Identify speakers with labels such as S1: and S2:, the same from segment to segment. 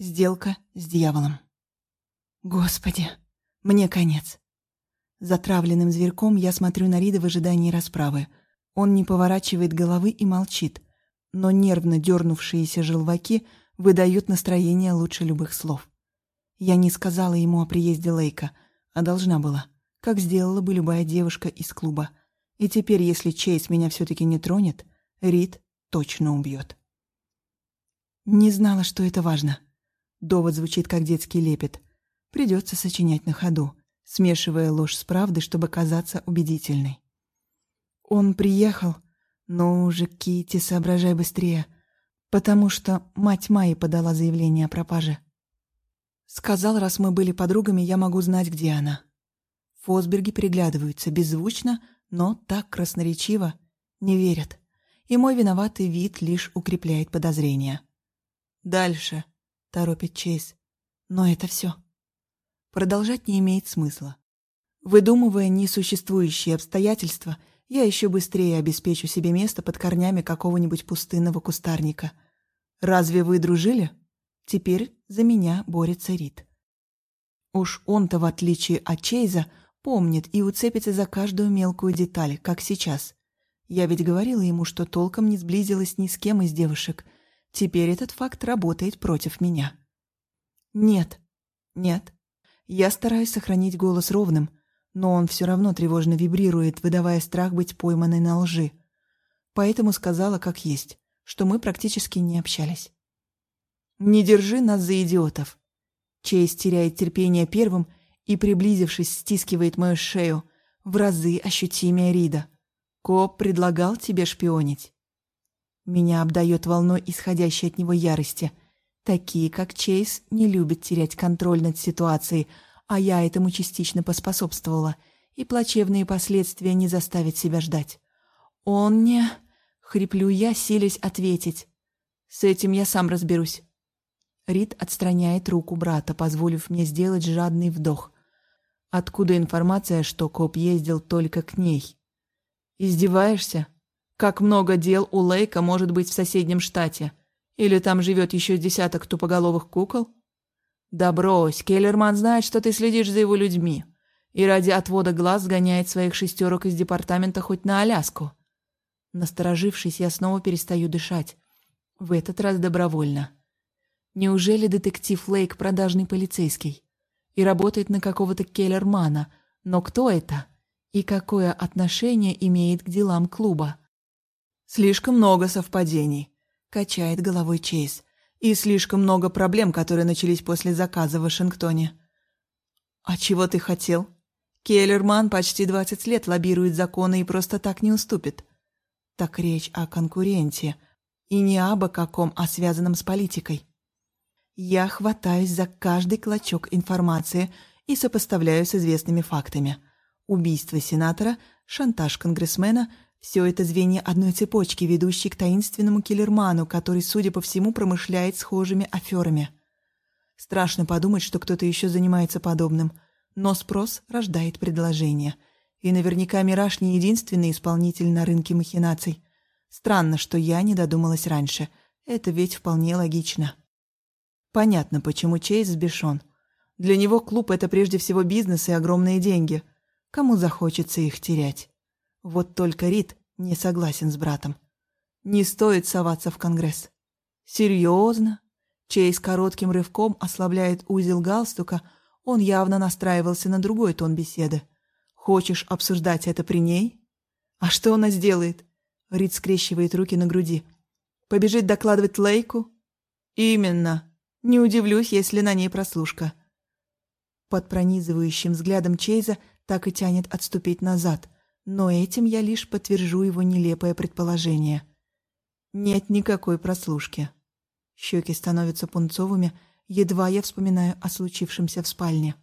S1: Сделка с дьяволом. Господи, мне конец. Затравленным зверьком я смотрю на Рида в ожидании расправы. Он не поворачивает головы и молчит, но нервно дернувшиеся желваки выдают настроение лучше любых слов. Я не сказала ему о приезде Лейка, а должна была, как сделала бы любая девушка из клуба. И теперь, если Чейз меня все таки не тронет, Рид точно убьет. Не знала, что это важно. Довод звучит как детский лепет. Придется сочинять на ходу смешивая ложь с правдой, чтобы казаться убедительной. Он приехал, но уже Кити, соображай быстрее, потому что мать Майи подала заявление о пропаже. Сказал, раз мы были подругами, я могу знать, где она. Фосберги приглядываются беззвучно, но так красноречиво, не верят. И мой виноватый вид лишь укрепляет подозрения. «Дальше», — торопит Чейз. «Но это все. Продолжать не имеет смысла. Выдумывая несуществующие обстоятельства, я еще быстрее обеспечу себе место под корнями какого-нибудь пустынного кустарника. Разве вы дружили? Теперь за меня борется Рид. Уж он-то, в отличие от Чейза, помнит и уцепится за каждую мелкую деталь, как сейчас. Я ведь говорила ему, что толком не сблизилась ни с кем из девушек. Теперь этот факт работает против меня. Нет, нет, я стараюсь сохранить голос ровным, но он все равно тревожно вибрирует, выдавая страх быть пойманной на лжи. Поэтому сказала как есть, что мы практически не общались. «Не держи нас за идиотов!» Чейз теряет терпение первым и, приблизившись, стискивает мою шею, в разы ощутимее Рида. «Коп предлагал тебе шпионить?» Меня обдает волной исходящей от него ярости – Такие, как Чейз, не любят терять контроль над ситуацией, а я этому частично поспособствовала, и плачевные последствия не заставят себя ждать. Он не... Хриплю я, силясь ответить. С этим я сам разберусь. Рид отстраняет руку брата, позволив мне сделать жадный вдох. Откуда информация, что коп ездил только к ней? Издеваешься? Как много дел у Лейка может быть в соседнем штате? — или там живет еще десяток тупоголовых кукол? Да брось, Келлерман знает, что ты следишь за его людьми. И ради отвода глаз сгоняет своих шестерок из департамента хоть на Аляску. Насторожившись, я снова перестаю дышать. В этот раз добровольно. Неужели детектив Лейк продажный полицейский? И работает на какого-то Келлермана. Но кто это? И какое отношение имеет к делам клуба? Слишком много совпадений. Качает головой Чейз. И слишком много проблем, которые начались после заказа в Вашингтоне. А чего ты хотел? Келлерман почти 20 лет лоббирует законы и просто так не уступит. Так речь о конкуренте. И не абы каком, а связанном с политикой. Я хватаюсь за каждый клочок информации и сопоставляю с известными фактами. Убийство сенатора, шантаж конгрессмена — все это звенья одной цепочки, ведущей к таинственному киллерману, который, судя по всему, промышляет схожими аферами. Страшно подумать, что кто-то еще занимается подобным. Но спрос рождает предложение. И наверняка Мираж не единственный исполнитель на рынке махинаций. Странно, что я не додумалась раньше. Это ведь вполне логично. Понятно, почему Чейз сбешен. Для него клуб — это прежде всего бизнес и огромные деньги. Кому захочется их терять? Вот только Рид не согласен с братом. Не стоит соваться в Конгресс. Серьезно? Чейз коротким рывком ослабляет узел галстука, он явно настраивался на другой тон беседы. Хочешь обсуждать это при ней? А что она сделает? Рид скрещивает руки на груди. Побежит докладывать Лейку? Именно. Не удивлюсь, если на ней прослушка. Под пронизывающим взглядом Чейза так и тянет отступить назад. Но этим я лишь подтвержу его нелепое предположение. Нет никакой прослушки. Щеки становятся пунцовыми, едва я вспоминаю о случившемся в спальне.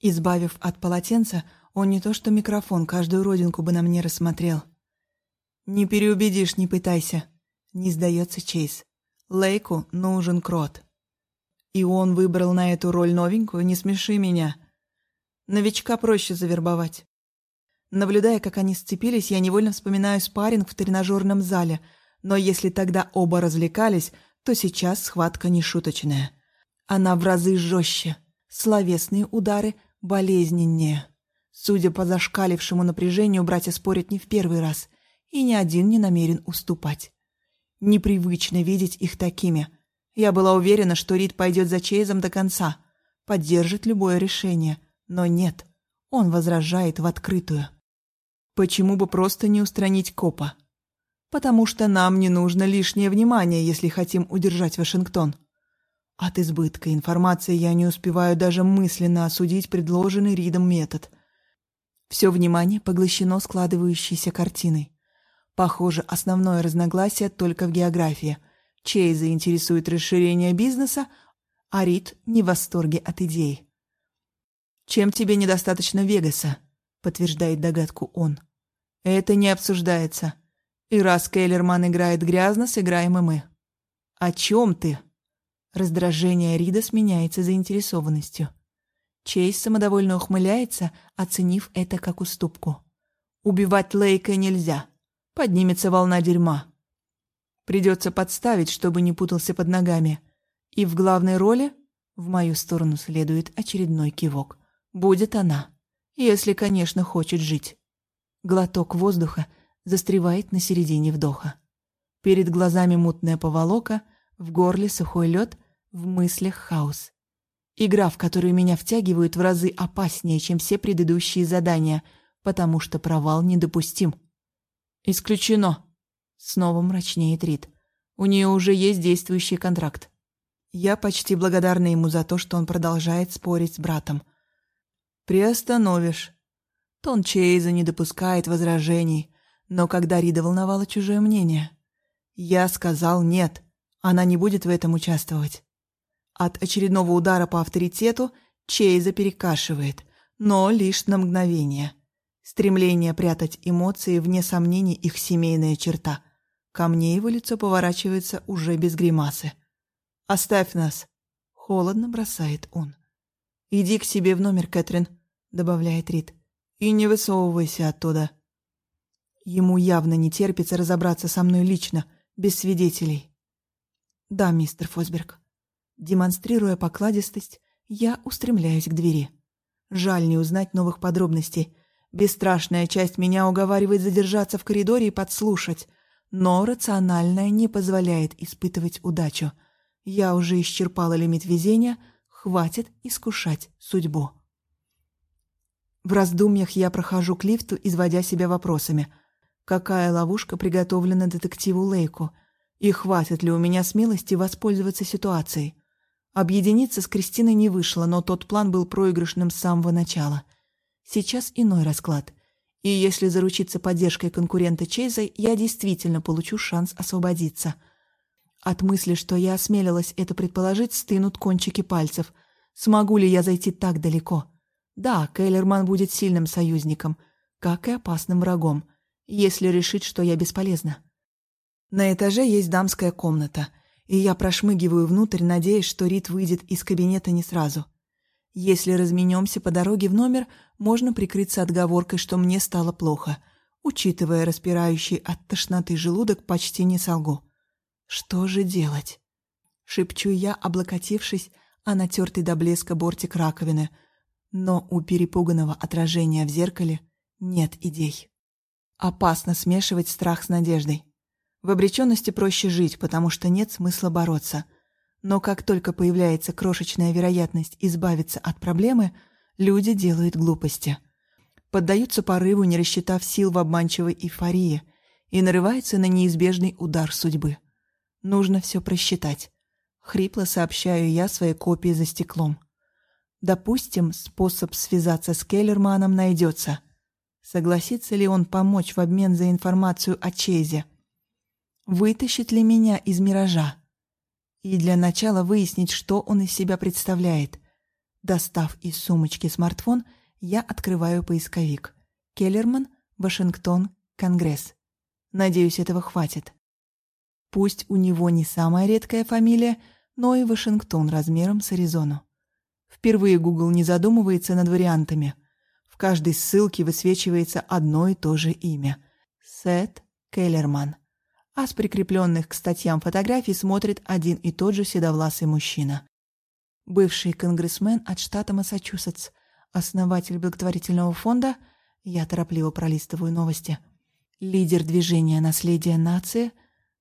S1: Избавив от полотенца, он не то что микрофон, каждую родинку бы на мне рассмотрел. «Не переубедишь, не пытайся», — не сдается Чейз. «Лейку нужен крот». И он выбрал на эту роль новенькую, не смеши меня. Новичка проще завербовать. Наблюдая, как они сцепились, я невольно вспоминаю спарринг в тренажерном зале, но если тогда оба развлекались, то сейчас схватка нешуточная. Она в разы жестче, словесные удары болезненнее. Судя по зашкалившему напряжению, братья спорят не в первый раз, и ни один не намерен уступать. Непривычно видеть их такими. Я была уверена, что Рид пойдет за Чейзом до конца, поддержит любое решение, но нет, он возражает в открытую. Почему бы просто не устранить копа? Потому что нам не нужно лишнее внимание, если хотим удержать Вашингтон. От избытка информации я не успеваю даже мысленно осудить предложенный Ридом метод. Все внимание поглощено складывающейся картиной. Похоже, основное разногласие только в географии. Чей заинтересует расширение бизнеса, а Рид не в восторге от идей. «Чем тебе недостаточно Вегаса?» — подтверждает догадку он. «Это не обсуждается. И раз Кейлерман играет грязно, сыграем и мы». «О чем ты?» Раздражение Рида сменяется заинтересованностью. Чейз самодовольно ухмыляется, оценив это как уступку. «Убивать Лейка нельзя поднимется волна дерьма. Придется подставить, чтобы не путался под ногами. И в главной роли в мою сторону следует очередной кивок. Будет она. Если, конечно, хочет жить. Глоток воздуха застревает на середине вдоха. Перед глазами мутная поволока, в горле сухой лед, в мыслях хаос. Игра, в которую меня втягивают в разы опаснее, чем все предыдущие задания, потому что провал недопустим. «Исключено!» Снова мрачнеет Рид. «У нее уже есть действующий контракт». Я почти благодарна ему за то, что он продолжает спорить с братом. «Приостановишь». Тон Чейза не допускает возражений, но когда Рида волновало чужое мнение. Я сказал «нет», она не будет в этом участвовать. От очередного удара по авторитету Чейза перекашивает, но лишь на мгновение. Стремление прятать эмоции, вне сомнений, их семейная черта. Ко мне его лицо поворачивается уже без гримасы. «Оставь нас!» — холодно бросает он. «Иди к себе в номер, Кэтрин», — добавляет Рид. «И не высовывайся оттуда». Ему явно не терпится разобраться со мной лично, без свидетелей. «Да, мистер Фосберг». Демонстрируя покладистость, я устремляюсь к двери. Жаль не узнать новых подробностей, Бесстрашная часть меня уговаривает задержаться в коридоре и подслушать, но рациональная не позволяет испытывать удачу. Я уже исчерпала лимит везения, хватит искушать судьбу. В раздумьях я прохожу к лифту, изводя себя вопросами. Какая ловушка приготовлена детективу Лейку? И хватит ли у меня смелости воспользоваться ситуацией? Объединиться с Кристиной не вышло, но тот план был проигрышным с самого начала — Сейчас иной расклад. И если заручиться поддержкой конкурента Чейза, я действительно получу шанс освободиться. От мысли, что я осмелилась это предположить, стынут кончики пальцев. Смогу ли я зайти так далеко? Да, Кейлерман будет сильным союзником, как и опасным врагом, если решит, что я бесполезна. На этаже есть дамская комната, и я прошмыгиваю внутрь, надеясь, что Рид выйдет из кабинета не сразу — если разменемся по дороге в номер, можно прикрыться отговоркой, что мне стало плохо. Учитывая распирающий от тошноты желудок, почти не солгу. Что же делать? Шепчу я, облокотившись о натертый до блеска бортик раковины. Но у перепуганного отражения в зеркале нет идей. Опасно смешивать страх с надеждой. В обреченности проще жить, потому что нет смысла бороться — но как только появляется крошечная вероятность избавиться от проблемы, люди делают глупости. Поддаются порыву, не рассчитав сил в обманчивой эйфории, и нарываются на неизбежный удар судьбы. Нужно все просчитать. Хрипло сообщаю я своей копии за стеклом. Допустим, способ связаться с Келлерманом найдется. Согласится ли он помочь в обмен за информацию о Чезе? Вытащит ли меня из миража? и для начала выяснить, что он из себя представляет. Достав из сумочки смартфон, я открываю поисковик. Келлерман, Вашингтон, Конгресс. Надеюсь, этого хватит. Пусть у него не самая редкая фамилия, но и Вашингтон размером с Аризону. Впервые Google не задумывается над вариантами. В каждой ссылке высвечивается одно и то же имя — Сет Келлерман а с прикрепленных к статьям фотографий смотрит один и тот же седовласый мужчина. бывший конгрессмен от штата Массачусетс, основатель благотворительного фонда, я торопливо пролистываю новости, лидер движения «Наследие нации»,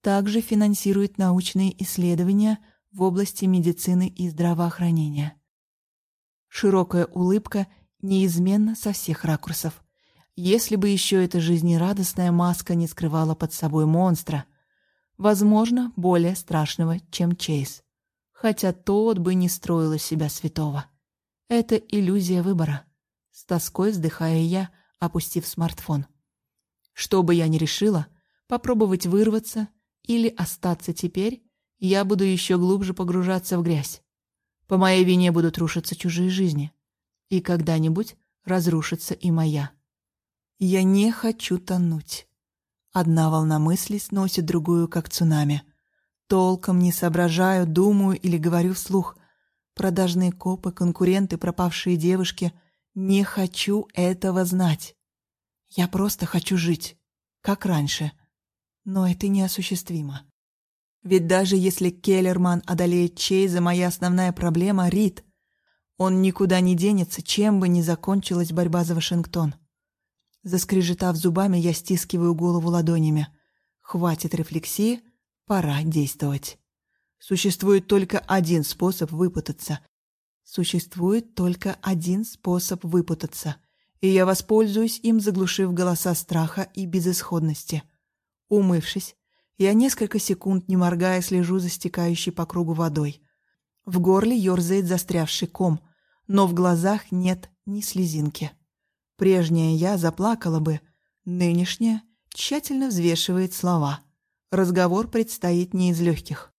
S1: также финансирует научные исследования в области медицины и здравоохранения. Широкая улыбка неизменна со всех ракурсов. Если бы еще эта жизнерадостная маска не скрывала под собой монстра, возможно, более страшного, чем Чейз. Хотя тот бы не строил из себя святого. Это иллюзия выбора. С тоской вздыхая я, опустив смартфон. Что бы я ни решила, попробовать вырваться или остаться теперь, я буду еще глубже погружаться в грязь. По моей вине будут рушиться чужие жизни. И когда-нибудь разрушится и моя. Я не хочу тонуть. Одна волна мыслей сносит другую, как цунами. Толком не соображаю, думаю или говорю вслух. Продажные копы, конкуренты, пропавшие девушки. Не хочу этого знать. Я просто хочу жить, как раньше. Но это неосуществимо. Ведь даже если Келлерман одолеет Чейза, моя основная проблема — Рид. Он никуда не денется, чем бы ни закончилась борьба за Вашингтон. Заскрежетав зубами, я стискиваю голову ладонями. Хватит рефлексии, пора действовать. Существует только один способ выпутаться. Существует только один способ выпутаться. И я воспользуюсь им, заглушив голоса страха и безысходности. Умывшись, я несколько секунд, не моргая, слежу за стекающей по кругу водой. В горле ерзает застрявший ком, но в глазах нет ни слезинки. Прежняя я заплакала бы, нынешняя тщательно взвешивает слова. Разговор предстоит не из легких.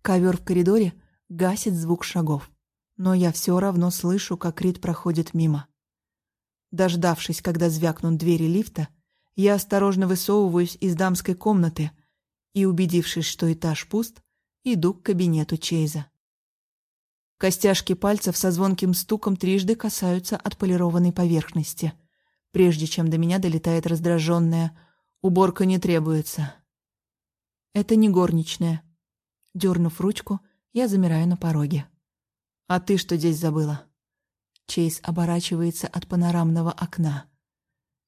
S1: Ковер в коридоре гасит звук шагов, но я все равно слышу, как Рид проходит мимо. Дождавшись, когда звякнут двери лифта, я осторожно высовываюсь из дамской комнаты и, убедившись, что этаж пуст, иду к кабинету Чейза. Костяшки пальцев со звонким стуком трижды касаются отполированной поверхности, прежде чем до меня долетает раздраженная «уборка не требуется». Это не горничная. Дернув ручку, я замираю на пороге. «А ты что здесь забыла?» Чейз оборачивается от панорамного окна.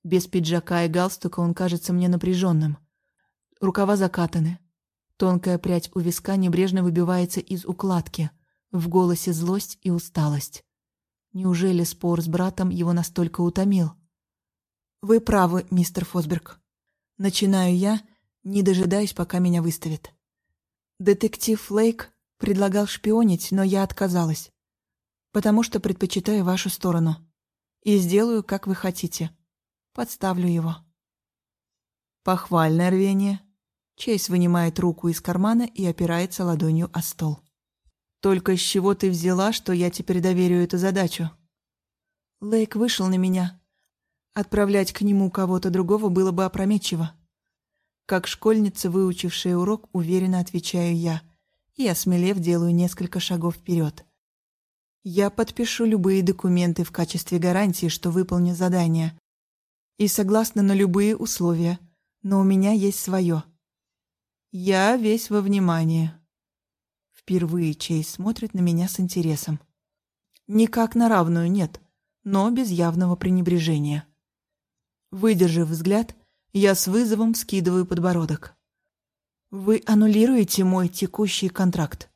S1: Без пиджака и галстука он кажется мне напряженным. Рукава закатаны. Тонкая прядь у виска небрежно выбивается из укладки. В голосе злость и усталость. Неужели спор с братом его настолько утомил? «Вы правы, мистер Фосберг. Начинаю я, не дожидаясь, пока меня выставят. Детектив Флейк предлагал шпионить, но я отказалась. Потому что предпочитаю вашу сторону. И сделаю, как вы хотите. Подставлю его. Похвальное рвение. Чейз вынимает руку из кармана и опирается ладонью о стол. «Только с чего ты взяла, что я теперь доверю эту задачу?» Лейк вышел на меня. Отправлять к нему кого-то другого было бы опрометчиво. Как школьница, выучившая урок, уверенно отвечаю я, и, осмелев, делаю несколько шагов вперед. Я подпишу любые документы в качестве гарантии, что выполню задание, и согласна на любые условия, но у меня есть свое. Я весь во внимании. Впервые Чейз смотрит на меня с интересом. Никак на равную нет, но без явного пренебрежения. Выдержав взгляд, я с вызовом скидываю подбородок. «Вы аннулируете мой текущий контракт?»